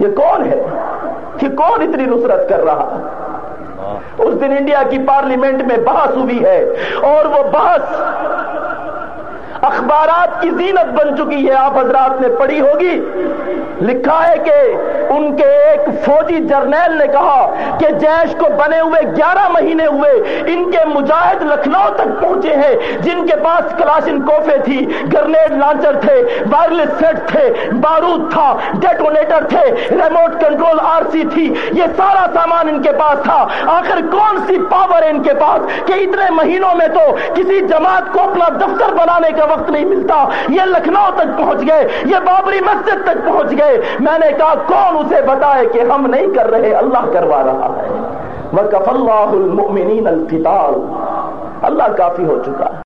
یہ کون ہے کہ کون اتنی نصرت کر رہا اس دن انڈیا کی پارلیمنٹ میں بحث ہوئی ہے اور وہ بحث اخبارات کی زینت بن چکی ہے۔ آپ حضرات نے پڑھی ہوگی، لکھا ہے کہ ان کے ایک فوجی جرنیل نے کہا کہ جیش کو بنے ہوئے گیارہ مہینے ہوئے ان کے مجاہد لکھنؤ تک پہنچے ہیں، جن کے پاس کلاشن کوفے تھی، گرنیڈ لانچر تھے، وائرلیس سیٹ تھے، بارود تھا، ڈیٹونیٹر تھے، ریموٹ کنٹرول آر سی تھی، یہ سارا سامان ان کے پاس تھا۔ آخر کون سی پاور ہے ان کے پاس کہ اتنے مہینوں میں تو کسی جماعت کو اپنا دفتر بنانے کا وقت نہیں ملتا؟ یہ لکھنؤ تک پہنچ گئے، یہ بابری مسجد تک پہنچ گئے۔ میں نے کہا، کون اسے بتائے کہ ہم نہیں کر رہے، اللہ کروا رہا ہے۔ وَكَفَ اللَّهُ الْمُؤْمِنِينَ الْقِتَالِ۔ اللہ کافی ہو چکا ہے۔